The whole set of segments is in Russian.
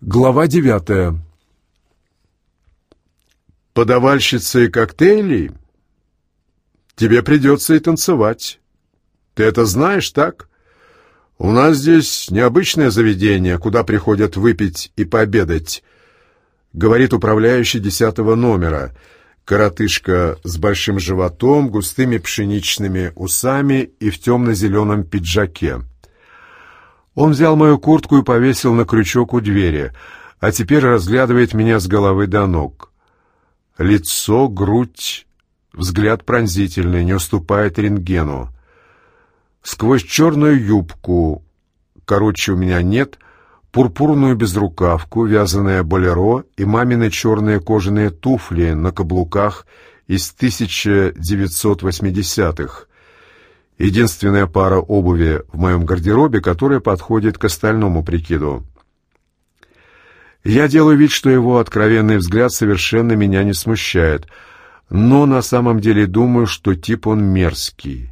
Глава девятая. Подавальщицей коктейлей? Тебе придется и танцевать. Ты это знаешь, так? У нас здесь необычное заведение, куда приходят выпить и пообедать, говорит управляющий десятого номера, коротышка с большим животом, густыми пшеничными усами и в темно-зеленом пиджаке. Он взял мою куртку и повесил на крючок у двери, а теперь разглядывает меня с головы до ног. Лицо, грудь, взгляд пронзительный, не уступает рентгену. Сквозь черную юбку, короче, у меня нет, пурпурную безрукавку, вязаное болеро и мамины черные кожаные туфли на каблуках из 1980-х, Единственная пара обуви в моем гардеробе, которая подходит к остальному прикиду. Я делаю вид, что его откровенный взгляд совершенно меня не смущает, но на самом деле думаю, что тип он мерзкий.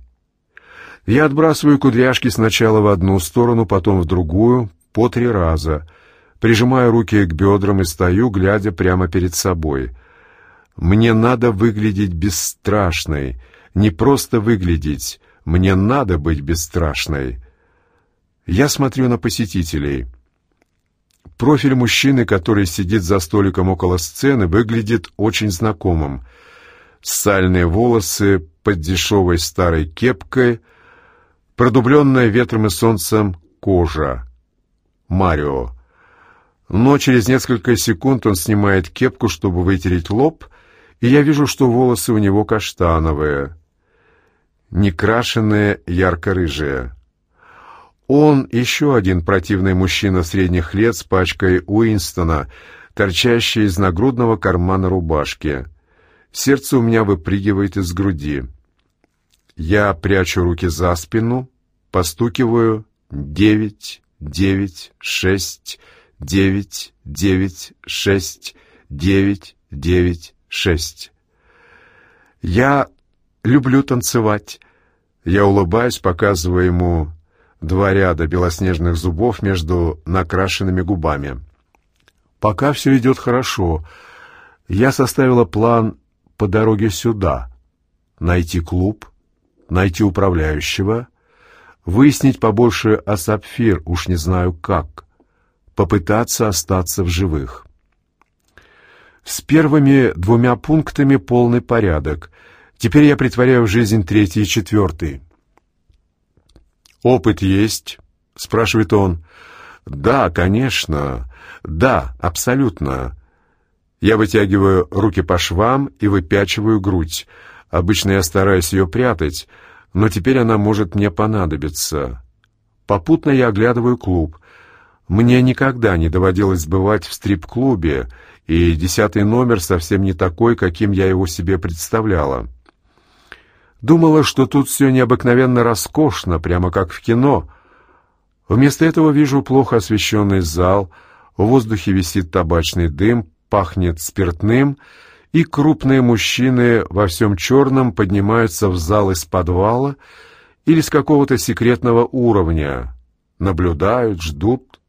Я отбрасываю кудряшки сначала в одну сторону, потом в другую, по три раза, прижимаю руки к бедрам и стою, глядя прямо перед собой. Мне надо выглядеть бесстрашной, не просто выглядеть, мне надо быть бесстрашной. Я смотрю на посетителей. Профиль мужчины, который сидит за столиком около сцены, выглядит очень знакомым. Сальные волосы под дешевой старой кепкой, продубленная ветром и солнцем кожа. Марио. Но через несколько секунд он снимает кепку, чтобы вытереть лоб, и я вижу, что волосы у него каштановые некрашенные, ярко-рыжие. Он еще один противный мужчина средних лет с пачкой Уинстона, торчащей из нагрудного кармана рубашки. Сердце у меня выпрыгивает из груди. Я прячу руки за спину, постукиваю девять, девять, шесть, девять, девять, шесть, девять, девять, шесть. Я люблю танцевать. Я улыбаюсь, показывая ему два ряда белоснежных зубов между накрашенными губами. Пока все идет хорошо. Я составила план по дороге сюда. Найти клуб, найти управляющего, выяснить побольше о Сапфир, уж не знаю как, попытаться остаться в живых. С первыми двумя пунктами полный порядок — Теперь я притворяю в жизнь третий и четвертый. «Опыт есть?» — спрашивает он. «Да, конечно. Да, абсолютно». Я вытягиваю руки по швам и выпячиваю грудь. Обычно я стараюсь ее прятать, но теперь она может мне понадобиться. Попутно я оглядываю клуб. Мне никогда не доводилось бывать в стрип-клубе, и десятый номер совсем не такой, каким я его себе представляла. Думала, что тут все необыкновенно роскошно, прямо как в кино. Вместо этого вижу плохо освещенный зал, в воздухе висит табачный дым, пахнет спиртным, и крупные мужчины во всем черном поднимаются в зал из подвала или с какого-то секретного уровня, наблюдают, ждут.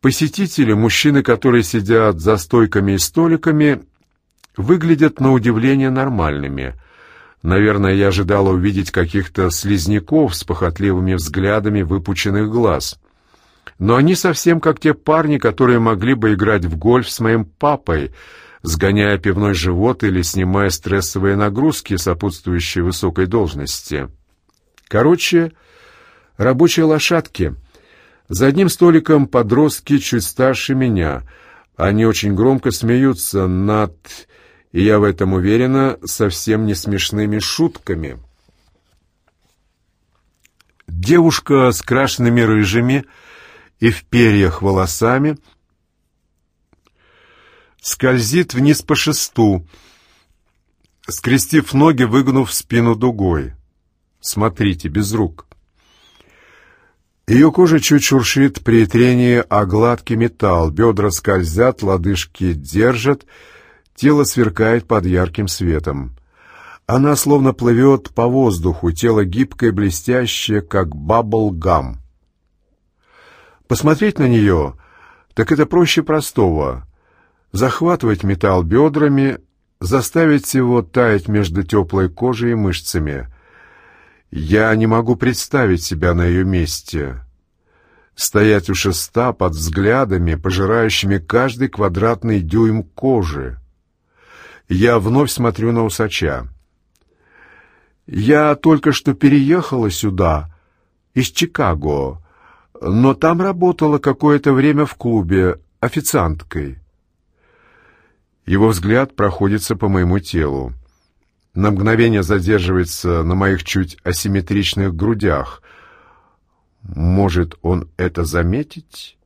Посетители, мужчины, которые сидят за стойками и столиками, выглядят на удивление нормальными — Наверное, я ожидала увидеть каких-то слизняков с похотливыми взглядами выпученных глаз. Но они совсем как те парни, которые могли бы играть в гольф с моим папой, сгоняя пивной живот или снимая стрессовые нагрузки, сопутствующие высокой должности. Короче, рабочие лошадки. За одним столиком подростки чуть старше меня. Они очень громко смеются над и я в этом уверена, совсем не смешными шутками. Девушка с крашенными рыжими и в перьях волосами скользит вниз по шесту, скрестив ноги, выгнув спину дугой. Смотрите, без рук. Ее кожа чуть шуршит при трении о гладкий металл, бедра скользят, лодыжки держат — Тело сверкает под ярким светом. Она словно плывет по воздуху, тело гибкое, блестящее, как бабл-гам. Посмотреть на нее так это проще простого. Захватывать металл бедрами, заставить его таять между теплой кожей и мышцами. Я не могу представить себя на ее месте. Стоять у шеста под взглядами, пожирающими каждый квадратный дюйм кожи. Я вновь смотрю на усача. Я только что переехала сюда, из Чикаго, но там работала какое-то время в клубе официанткой. Его взгляд проходится по моему телу. На мгновение задерживается на моих чуть асимметричных грудях. Может, он это заметить?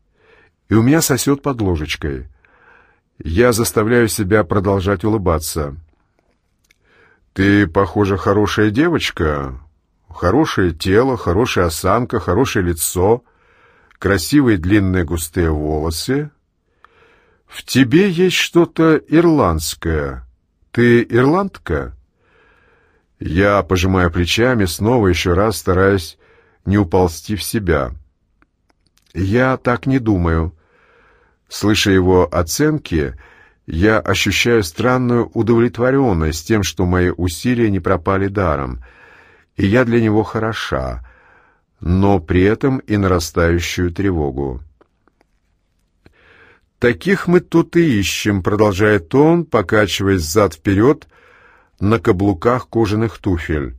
И у меня сосет под ложечкой. Я заставляю себя продолжать улыбаться. «Ты, похоже, хорошая девочка. Хорошее тело, хорошая осанка, хорошее лицо, красивые длинные густые волосы. В тебе есть что-то ирландское. Ты ирландка?» Я пожимаю плечами, снова еще раз стараясь не уползти в себя. «Я так не думаю». Слыша его оценки, я ощущаю странную удовлетворенность тем, что мои усилия не пропали даром, и я для него хороша, но при этом и нарастающую тревогу. «Таких мы тут и ищем», — продолжает он, покачиваясь зад-вперед на каблуках кожаных туфель.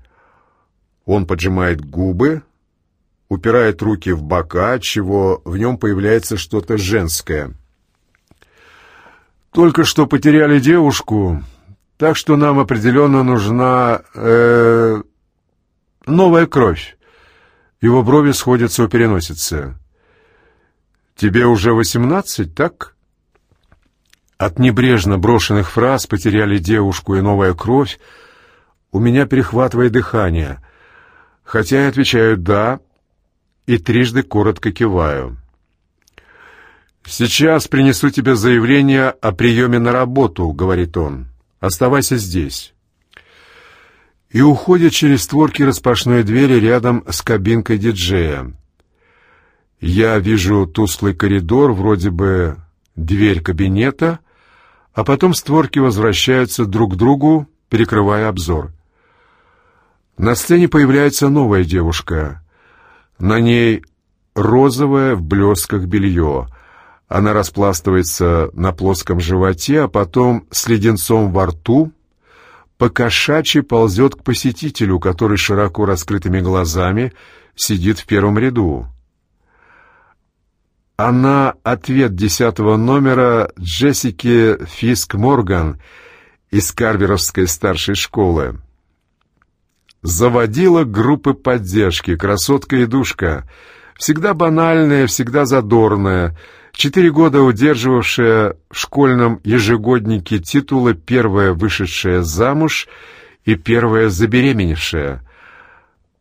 Он поджимает губы, упирает руки в бока, чего в нем появляется что-то женское — только что потеряли девушку, так что нам определенно нужна э, новая кровь. Его брови сходятся у переносицы. Тебе уже восемнадцать, так? От небрежно брошенных фраз «потеряли девушку» и «новая кровь» у меня перехватывает дыхание, хотя я отвечаю «да» и трижды коротко киваю. «Сейчас принесу тебе заявление о приеме на работу», — говорит он. «Оставайся здесь». И уходит через створки распашной двери рядом с кабинкой диджея. Я вижу тусклый коридор, вроде бы дверь кабинета, а потом створки возвращаются друг к другу, перекрывая обзор. На сцене появляется новая девушка. На ней розовое в блесках белье — она распластывается на плоском животе, а потом с леденцом во рту покошачьи ползет к посетителю, который широко раскрытыми глазами сидит в первом ряду. Она ответ десятого номера Джессики Фиск-Морган из Карверовской старшей школы. Заводила группы поддержки, красотка и душка, всегда банальная, всегда задорная, Четыре года удерживавшая в школьном ежегоднике титулы «Первая вышедшая замуж» и «Первая забеременевшая».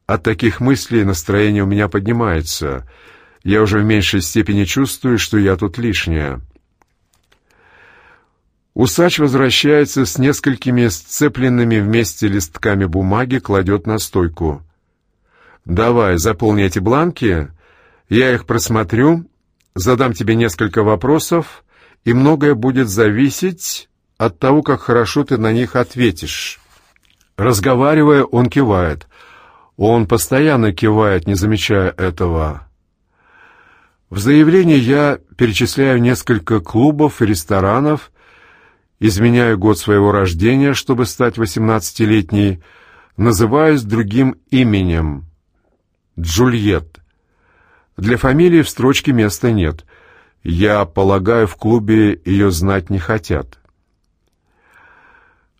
От таких мыслей настроение у меня поднимается. Я уже в меньшей степени чувствую, что я тут лишняя. Усач возвращается с несколькими сцепленными вместе листками бумаги, кладет на стойку. «Давай, заполни эти бланки, я их просмотрю задам тебе несколько вопросов, и многое будет зависеть от того, как хорошо ты на них ответишь». Разговаривая, он кивает. Он постоянно кивает, не замечая этого. В заявлении я перечисляю несколько клубов и ресторанов, изменяю год своего рождения, чтобы стать восемнадцатилетней, называюсь другим именем — Джульетт. Для фамилии в строчке места нет. Я полагаю, в клубе ее знать не хотят.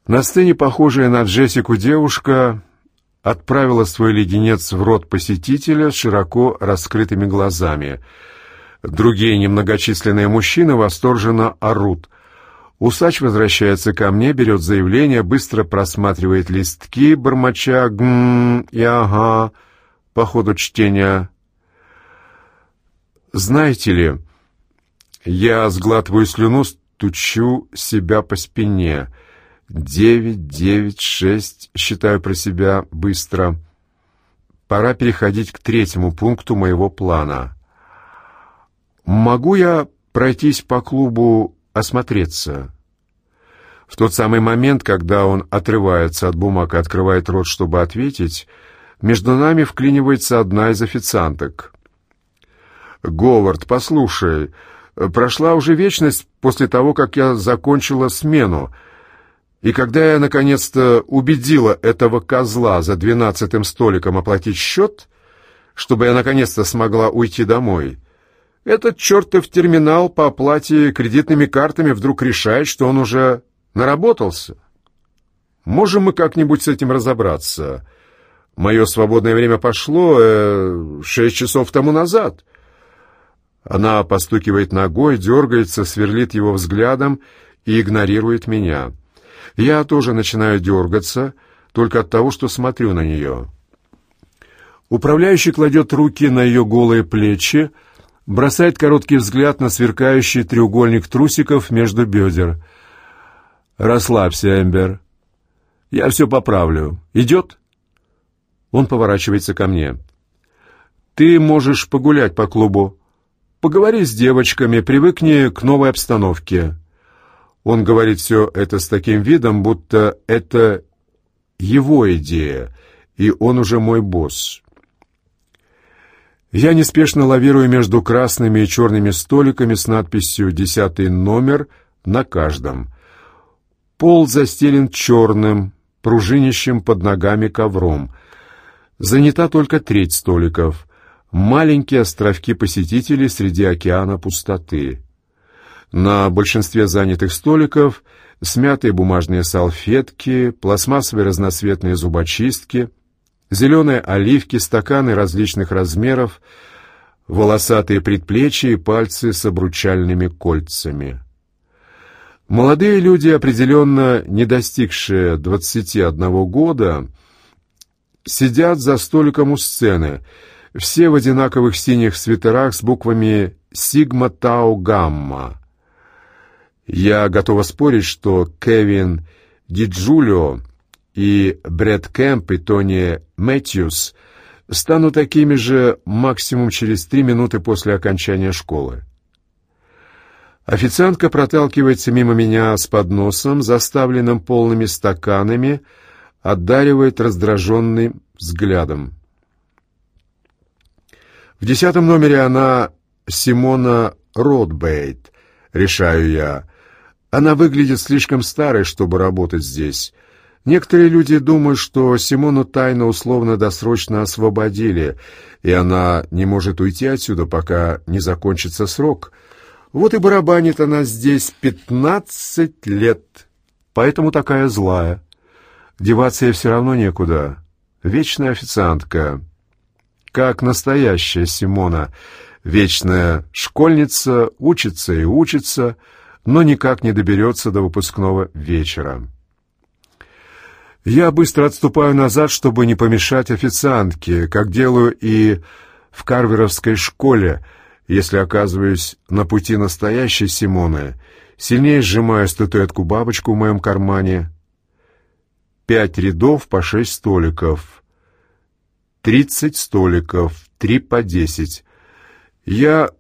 На сцене похожая на Джессику девушка отправила свой леденец в рот посетителя с широко раскрытыми глазами. Другие немногочисленные мужчины восторженно орут. Усач возвращается ко мне, берет заявление, быстро просматривает листки, бормоча «гм» и «ага» по ходу чтения знаете ли, я сглатываю слюну, стучу себя по спине. Девять, девять, шесть, считаю про себя быстро. Пора переходить к третьему пункту моего плана. Могу я пройтись по клубу, осмотреться. В тот самый момент, когда он отрывается от бумаг и открывает рот, чтобы ответить, между нами вклинивается одна из официанток. «Говард, послушай, прошла уже вечность после того, как я закончила смену, и когда я наконец-то убедила этого козла за двенадцатым столиком оплатить счет, чтобы я наконец-то смогла уйти домой, этот чертов терминал по оплате кредитными картами вдруг решает, что он уже наработался. Можем мы как-нибудь с этим разобраться? Мое свободное время пошло э, шесть часов тому назад. Она постукивает ногой, дергается, сверлит его взглядом и игнорирует меня. Я тоже начинаю дергаться, только от того, что смотрю на нее. Управляющий кладет руки на ее голые плечи, бросает короткий взгляд на сверкающий треугольник трусиков между бедер. «Расслабься, Эмбер. Я все поправлю. Идет?» Он поворачивается ко мне. «Ты можешь погулять по клубу. Поговори с девочками, привыкни к новой обстановке». Он говорит все это с таким видом, будто это его идея, и он уже мой босс. Я неспешно лавирую между красными и черными столиками с надписью «Десятый номер» на каждом. Пол застелен черным, пружинищем под ногами ковром. Занята только треть столиков. Маленькие островки посетителей среди океана пустоты. На большинстве занятых столиков смятые бумажные салфетки, пластмассовые разноцветные зубочистки — Зеленые оливки, стаканы различных размеров, волосатые предплечья и пальцы с обручальными кольцами. Молодые люди, определенно не достигшие 21 года, сидят за столиком у сцены, все в одинаковых синих свитерах с буквами «Сигма Тау Гамма». Я готова спорить, что Кевин Диджулио и Брэд Кэмп и Тони Мэтьюс станут такими же максимум через три минуты после окончания школы. Официантка проталкивается мимо меня с подносом, заставленным полными стаканами, одаривает раздраженным взглядом. В десятом номере она Симона Ротбейт, решаю я. Она выглядит слишком старой, чтобы работать здесь. Некоторые люди думают, что Симону тайно условно-досрочно освободили, и она не может уйти отсюда, пока не закончится срок. Вот и барабанит она здесь пятнадцать лет, поэтому такая злая. Деваться ей все равно некуда. Вечная официантка. Как настоящая Симона. Вечная школьница, учится и учится, но никак не доберется до выпускного вечера. Я быстро отступаю назад, чтобы не помешать официантке, как делаю и в карверовской школе, если оказываюсь на пути настоящей Симоны, сильнее сжимаю статуэтку бабочку в моем кармане. Пять рядов по шесть столиков. Тридцать столиков, три по десять. Я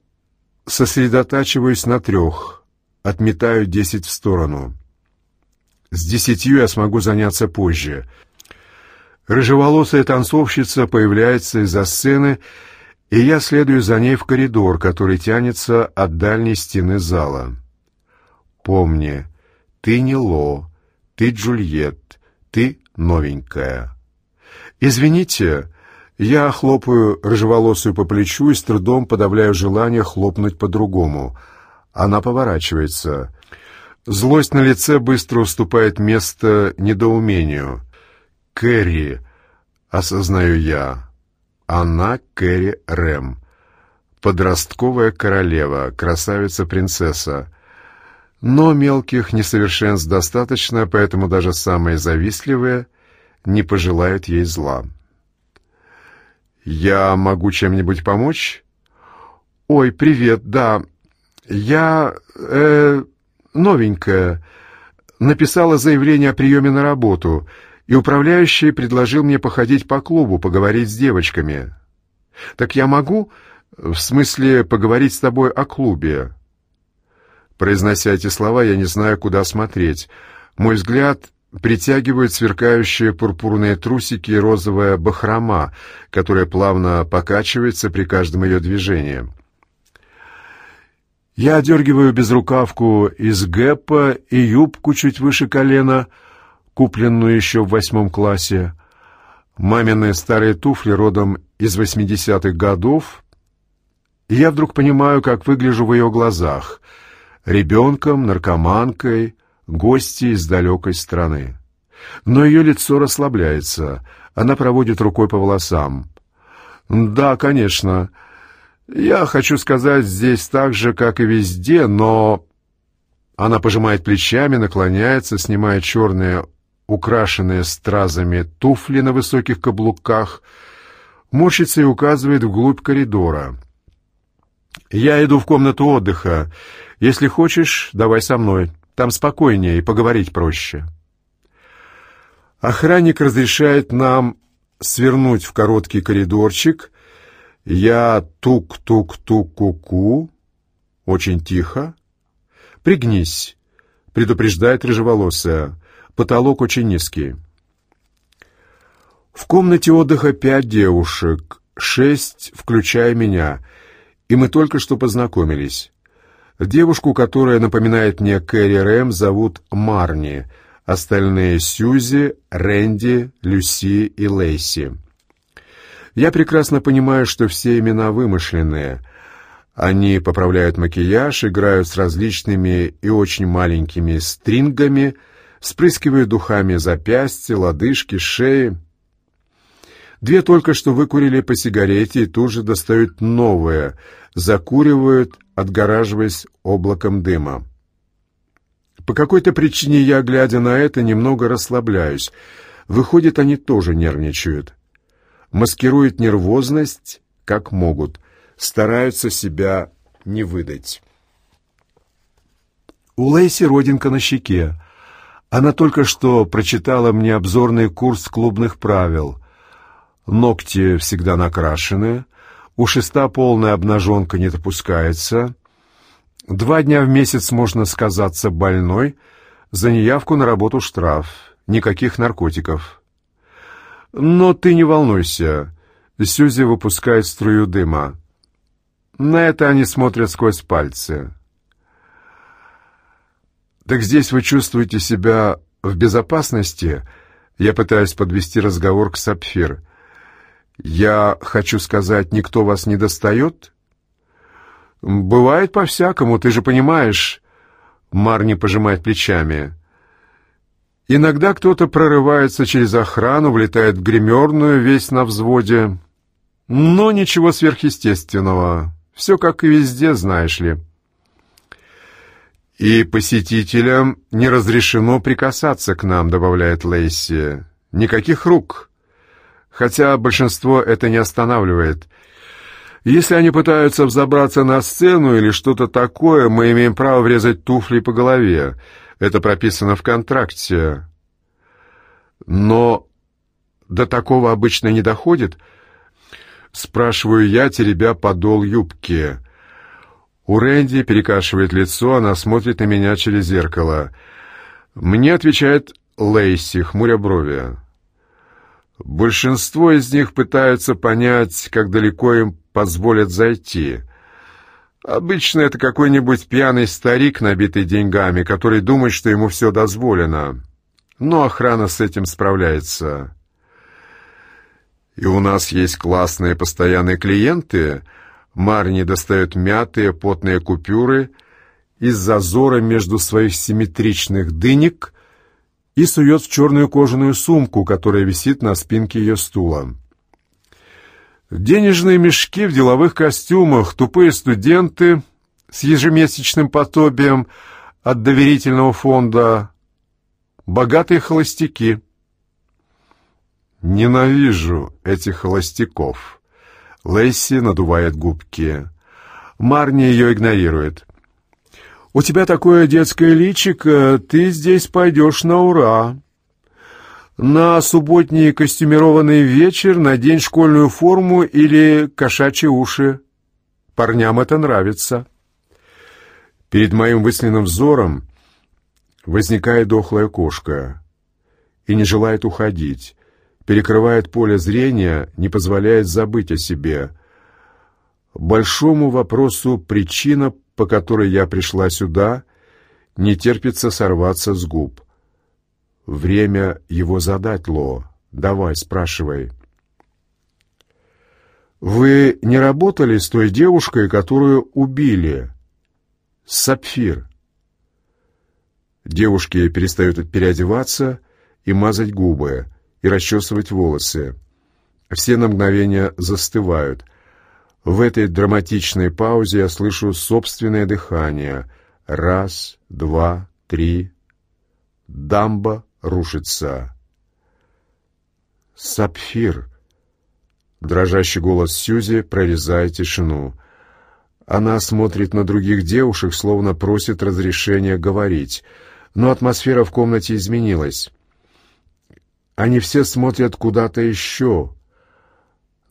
сосредотачиваюсь на трех, отметаю десять в сторону. С десятью я смогу заняться позже. Рыжеволосая танцовщица появляется из-за сцены, и я следую за ней в коридор, который тянется от дальней стены зала. Помни, ты не Ло, ты Джульет, ты новенькая. Извините, я хлопаю рыжеволосую по плечу и с трудом подавляю желание хлопнуть по-другому. Она поворачивается. Злость на лице быстро уступает место недоумению. «Кэрри», — осознаю я, — «она Кэрри Рэм, подростковая королева, красавица-принцесса». Но мелких несовершенств достаточно, поэтому даже самые завистливые не пожелают ей зла. «Я могу чем-нибудь помочь?» «Ой, привет, да. Я... э новенькая, написала заявление о приеме на работу, и управляющий предложил мне походить по клубу, поговорить с девочками. Так я могу, в смысле, поговорить с тобой о клубе? Произнося эти слова, я не знаю, куда смотреть. Мой взгляд притягивают сверкающие пурпурные трусики и розовая бахрома, которая плавно покачивается при каждом ее движении. Я одергиваю безрукавку из гэпа и юбку чуть выше колена, купленную еще в восьмом классе. Мамины старые туфли родом из восьмидесятых годов. И я вдруг понимаю, как выгляжу в ее глазах. Ребенком, наркоманкой, гостьей из далекой страны. Но ее лицо расслабляется. Она проводит рукой по волосам. «Да, конечно. Я хочу сказать здесь так же, как и везде, но...» Она пожимает плечами, наклоняется, снимает черные, украшенные стразами туфли на высоких каблуках, морщится и указывает вглубь коридора. «Я иду в комнату отдыха. Если хочешь, давай со мной». Там спокойнее и поговорить проще. Охранник разрешает нам свернуть в короткий коридорчик. Я тук-тук-тук-ку-ку. Очень тихо. Пригнись, предупреждает рыжеволосая. Потолок очень низкий. В комнате отдыха пять девушек, шесть, включая меня, и мы только что познакомились. Девушку, которая напоминает мне Кэрри Рэм, зовут Марни, остальные Сьюзи, Рэнди, Люси и Лейси. Я прекрасно понимаю, что все имена вымышленные. Они поправляют макияж, играют с различными и очень маленькими стрингами, спрыскивают духами запястья, лодыжки, шеи. Две только что выкурили по сигарете и тут же достают новое, закуривают, отгораживаясь облаком дыма. По какой-то причине я, глядя на это, немного расслабляюсь. Выходит, они тоже нервничают. Маскируют нервозность, как могут. Стараются себя не выдать. У Лейси родинка на щеке. Она только что прочитала мне обзорный курс клубных правил. Ногти всегда накрашены, у шеста полная обнаженка не допускается. Два дня в месяц можно сказаться больной, за неявку на работу штраф, никаких наркотиков. Но ты не волнуйся, Сюзи выпускает струю дыма. На это они смотрят сквозь пальцы. Так здесь вы чувствуете себя в безопасности? Я пытаюсь подвести разговор к Сапфир. «Я хочу сказать, никто вас не достает?» «Бывает по-всякому, ты же понимаешь...» Марни пожимает плечами. «Иногда кто-то прорывается через охрану, влетает в гримерную, весь на взводе. Но ничего сверхъестественного. Все как и везде, знаешь ли». «И посетителям не разрешено прикасаться к нам», — добавляет Лейси. «Никаких рук» хотя большинство это не останавливает. Если они пытаются взобраться на сцену или что-то такое, мы имеем право врезать туфли по голове. Это прописано в контракте. Но до такого обычно не доходит. Спрашиваю я, теребя подол юбки. У Рэнди перекашивает лицо, она смотрит на меня через зеркало. Мне отвечает Лейси, хмуря брови. Большинство из них пытаются понять, как далеко им позволят зайти. Обычно это какой-нибудь пьяный старик, набитый деньгами, который думает, что ему все дозволено. Но охрана с этим справляется. И у нас есть классные постоянные клиенты. Марни достает мятые потные купюры из зазора между своих симметричных дынек и сует в черную кожаную сумку, которая висит на спинке ее стула. Денежные мешки в деловых костюмах, тупые студенты с ежемесячным пособием от доверительного фонда, богатые холостяки. Ненавижу этих холостяков. Лейси надувает губки. Марни ее игнорирует. «У тебя такое детское личико, ты здесь пойдешь на ура». На субботний костюмированный вечер надень школьную форму или кошачьи уши. Парням это нравится. Перед моим мысленным взором возникает дохлая кошка и не желает уходить, перекрывает поле зрения, не позволяет забыть о себе. Большому вопросу причина, по которой я пришла сюда, не терпится сорваться с губ. Время его задать, Ло. Давай, спрашивай. Вы не работали с той девушкой, которую убили? Сапфир. Девушки перестают переодеваться и мазать губы, и расчесывать волосы. Все на мгновение застывают. В этой драматичной паузе я слышу собственное дыхание. Раз, два, три. Дамба рушится. «Сапфир!» Дрожащий голос Сьюзи прорезает тишину. Она смотрит на других девушек, словно просит разрешения говорить. Но атмосфера в комнате изменилась. Они все смотрят куда-то еще.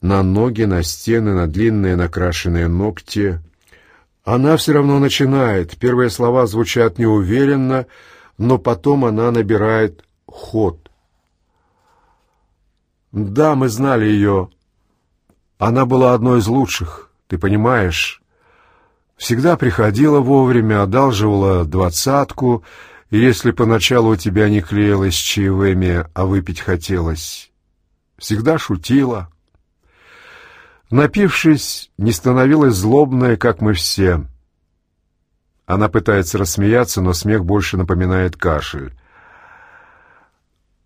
На ноги, на стены, на длинные накрашенные ногти. Она все равно начинает. Первые слова звучат неуверенно, но потом она набирает ход. «Да, мы знали ее. Она была одной из лучших, ты понимаешь. Всегда приходила вовремя, одалживала двадцатку, если поначалу у тебя не клеилось чаевыми, а выпить хотелось, всегда шутила». Напившись, не становилась злобная, как мы все. Она пытается рассмеяться, но смех больше напоминает кашель.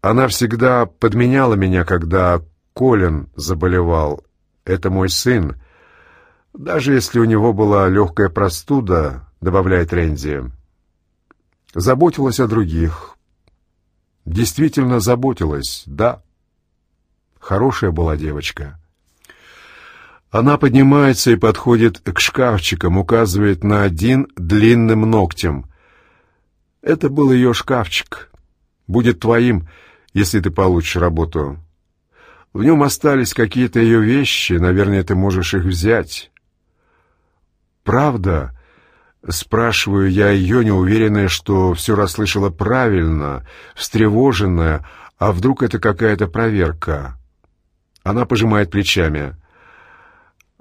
Она всегда подменяла меня, когда Колин заболевал. Это мой сын. Даже если у него была легкая простуда, добавляет Рэнди. Заботилась о других. Действительно заботилась, да. Хорошая была девочка. Она поднимается и подходит к шкафчикам, указывает на один длинным ногтем. Это был ее шкафчик. Будет твоим, если ты получишь работу. В нем остались какие-то ее вещи, наверное, ты можешь их взять. Правда? Спрашиваю я ее, неуверенная, что все расслышала правильно, встревоженная, а вдруг это какая-то проверка? Она пожимает плечами.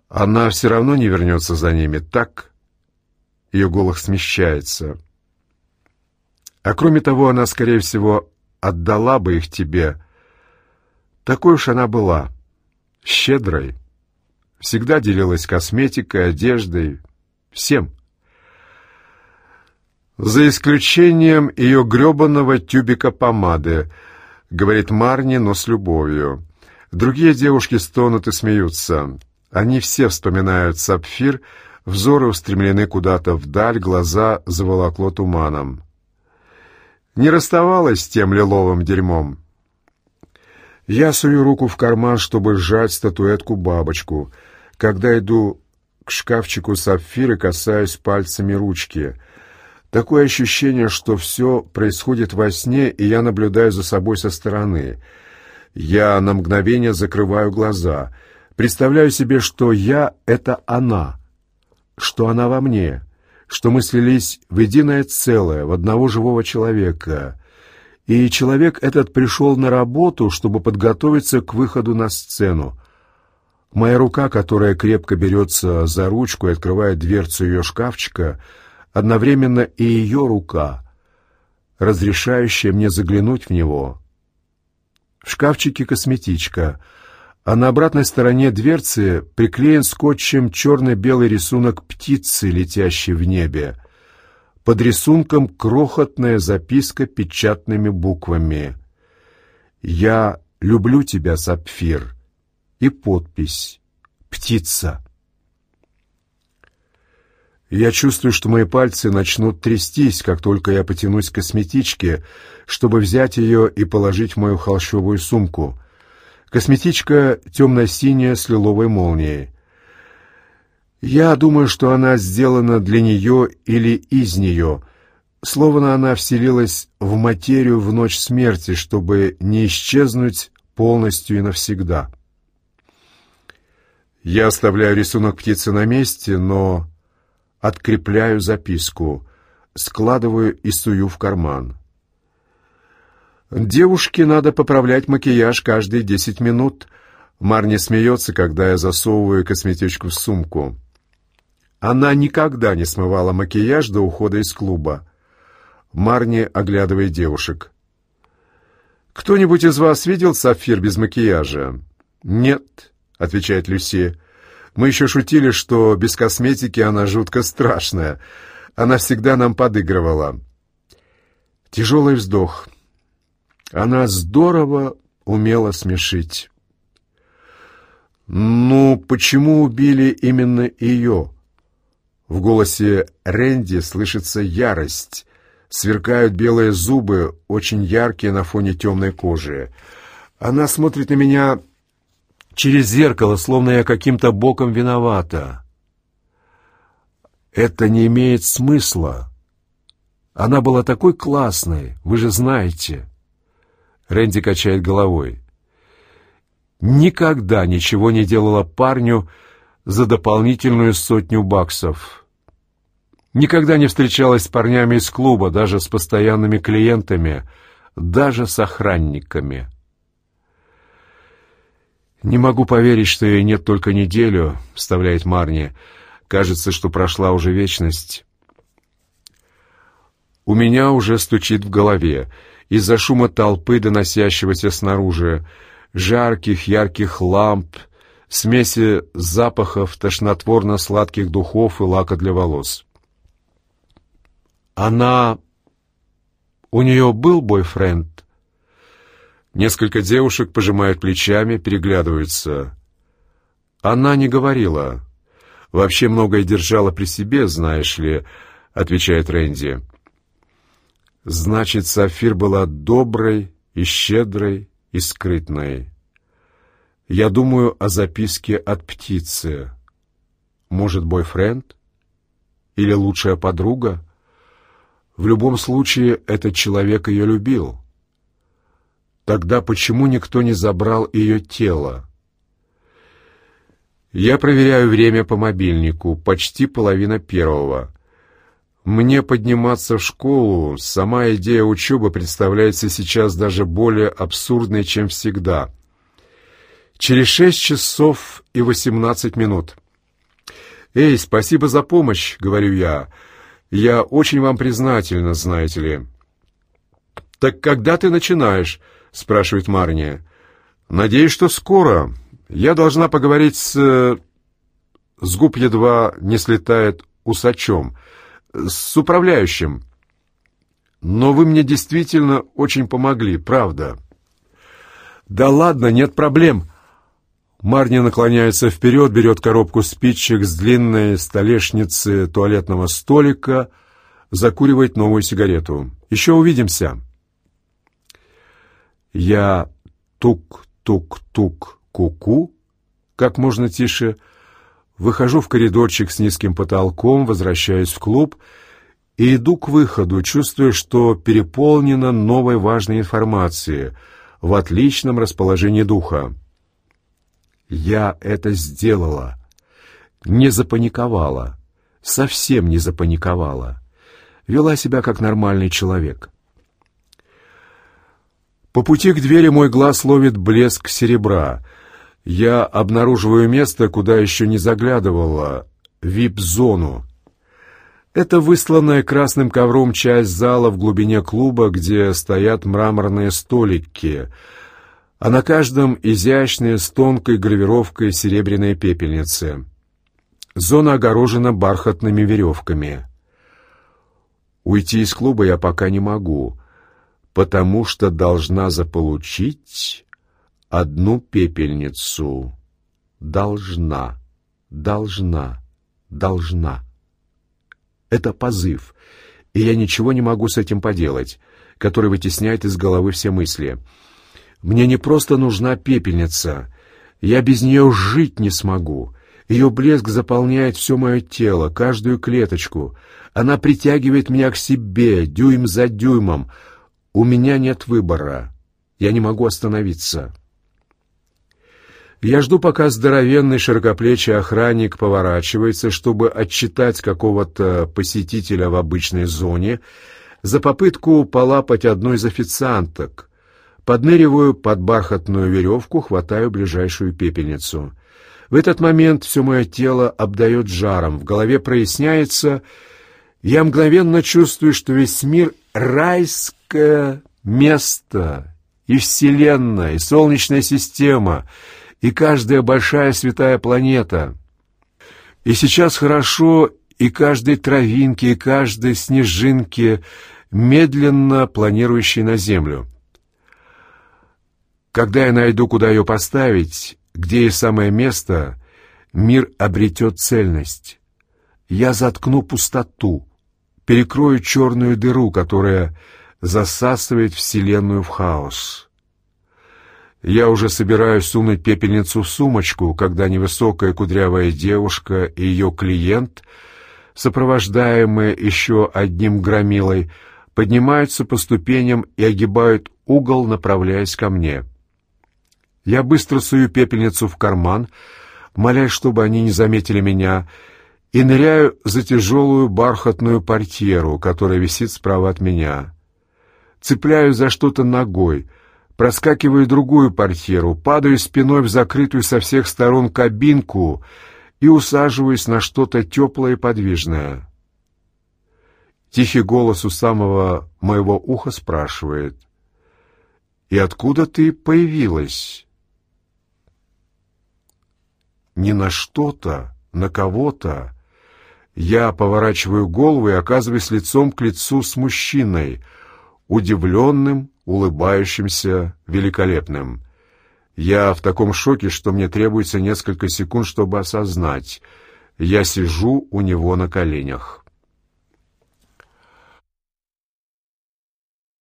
Она все равно не вернется за ними, так? Ее голос смещается. А кроме того, она, скорее всего, отдала бы их тебе. Такой уж она была, щедрой. Всегда делилась косметикой, одеждой, всем. За исключением ее гребаного тюбика помады, говорит Марни, но с любовью. Другие девушки стонут и смеются. Они все вспоминают сапфир, взоры устремлены куда-то вдаль, глаза заволокло туманом. Не расставалась с тем лиловым дерьмом. Я сую руку в карман, чтобы сжать статуэтку-бабочку. Когда иду к шкафчику сапфира, касаюсь пальцами ручки. Такое ощущение, что все происходит во сне, и я наблюдаю за собой со стороны. Я на мгновение закрываю глаза — Представляю себе, что я — это она, что она во мне, что мы слились в единое целое, в одного живого человека. И человек этот пришел на работу, чтобы подготовиться к выходу на сцену. Моя рука, которая крепко берется за ручку и открывает дверцу ее шкафчика, одновременно и ее рука, разрешающая мне заглянуть в него. В шкафчике косметичка — а на обратной стороне дверцы приклеен скотчем черно-белый рисунок птицы, летящей в небе. Под рисунком крохотная записка печатными буквами. «Я люблю тебя, Сапфир». И подпись «Птица». Я чувствую, что мои пальцы начнут трястись, как только я потянусь к косметичке, чтобы взять ее и положить в мою холщовую сумку — Косметичка темно-синяя с лиловой молнией. Я думаю, что она сделана для нее или из нее, словно она вселилась в материю в ночь смерти, чтобы не исчезнуть полностью и навсегда. Я оставляю рисунок птицы на месте, но открепляю записку, складываю и сую в карман. Девушке надо поправлять макияж каждые десять минут. Марни смеется, когда я засовываю косметичку в сумку. Она никогда не смывала макияж до ухода из клуба. Марни оглядывает девушек. «Кто-нибудь из вас видел сапфир без макияжа?» «Нет», — отвечает Люси. «Мы еще шутили, что без косметики она жутко страшная. Она всегда нам подыгрывала». Тяжелый вздох. Она здорово умела смешить. «Ну, почему убили именно ее?» В голосе Рэнди слышится ярость. Сверкают белые зубы, очень яркие на фоне темной кожи. Она смотрит на меня через зеркало, словно я каким-то боком виновата. Это не имеет смысла. Она была такой классной, вы же знаете. Рэнди качает головой. Никогда ничего не делала парню за дополнительную сотню баксов. Никогда не встречалась с парнями из клуба, даже с постоянными клиентами, даже с охранниками. «Не могу поверить, что ей нет только неделю», — вставляет Марни. «Кажется, что прошла уже вечность». У меня уже стучит в голове из-за шума толпы, доносящегося снаружи, жарких ярких ламп, смеси запахов тошнотворно-сладких духов и лака для волос. Она... У нее был бойфренд? Несколько девушек пожимают плечами, переглядываются. Она не говорила. Вообще многое держала при себе, знаешь ли, отвечает Рэнди. Значит, Сафир была доброй и щедрой и скрытной. Я думаю о записке от птицы. Может, бойфренд? Или лучшая подруга? В любом случае, этот человек ее любил. Тогда почему никто не забрал ее тело? Я проверяю время по мобильнику, почти половина первого. Мне подниматься в школу, сама идея учебы представляется сейчас даже более абсурдной, чем всегда. Через шесть часов и восемнадцать минут. «Эй, спасибо за помощь», — говорю я. «Я очень вам признательна, знаете ли». «Так когда ты начинаешь?» — спрашивает Марния. «Надеюсь, что скоро. Я должна поговорить с...» С губ едва не слетает усачом — с управляющим. Но вы мне действительно очень помогли, правда. Да ладно, нет проблем. Марни наклоняется вперед, берет коробку спичек с длинной столешницы туалетного столика, закуривает новую сигарету. Еще увидимся. Я тук-тук-тук ку-ку, как можно тише, Выхожу в коридорчик с низким потолком, возвращаюсь в клуб и иду к выходу, чувствуя, что переполнено новой важной информацией, в отличном расположении духа. Я это сделала. Не запаниковала. Совсем не запаниковала. Вела себя как нормальный человек. По пути к двери мой глаз ловит блеск серебра — я обнаруживаю место, куда еще не заглядывала — вип-зону. Это высланная красным ковром часть зала в глубине клуба, где стоят мраморные столики, а на каждом изящные с тонкой гравировкой серебряные пепельницы. Зона огорожена бархатными веревками. Уйти из клуба я пока не могу, потому что должна заполучить одну пепельницу. Должна, должна, должна. Это позыв, и я ничего не могу с этим поделать, который вытесняет из головы все мысли. Мне не просто нужна пепельница, я без нее жить не смогу. Ее блеск заполняет все мое тело, каждую клеточку. Она притягивает меня к себе, дюйм за дюймом. У меня нет выбора. Я не могу остановиться. Я жду, пока здоровенный широкоплечий охранник поворачивается, чтобы отчитать какого-то посетителя в обычной зоне за попытку полапать одну из официанток. Подныриваю под бархатную веревку, хватаю ближайшую пепельницу. В этот момент все мое тело обдает жаром, в голове проясняется, я мгновенно чувствую, что весь мир — райское место, и Вселенная, и Солнечная система — и каждая большая святая планета. И сейчас хорошо и каждой травинке, и каждой снежинке, медленно планирующей на Землю. Когда я найду, куда ее поставить, где и самое место, мир обретет цельность. Я заткну пустоту, перекрою черную дыру, которая засасывает Вселенную в хаос. Я уже собираюсь сунуть пепельницу в сумочку, когда невысокая кудрявая девушка и ее клиент, сопровождаемые еще одним громилой, поднимаются по ступеням и огибают угол, направляясь ко мне. Я быстро сую пепельницу в карман, молясь, чтобы они не заметили меня, и ныряю за тяжелую бархатную портьеру, которая висит справа от меня. Цепляю за что-то ногой — проскакиваю другую портьеру, падаю спиной в закрытую со всех сторон кабинку и усаживаюсь на что-то теплое и подвижное. Тихий голос у самого моего уха спрашивает, «И откуда ты появилась?» Не на что-то, на кого-то. Я поворачиваю голову и оказываюсь лицом к лицу с мужчиной, удивленным, улыбающимся, великолепным. Я в таком шоке, что мне требуется несколько секунд, чтобы осознать. Я сижу у него на коленях.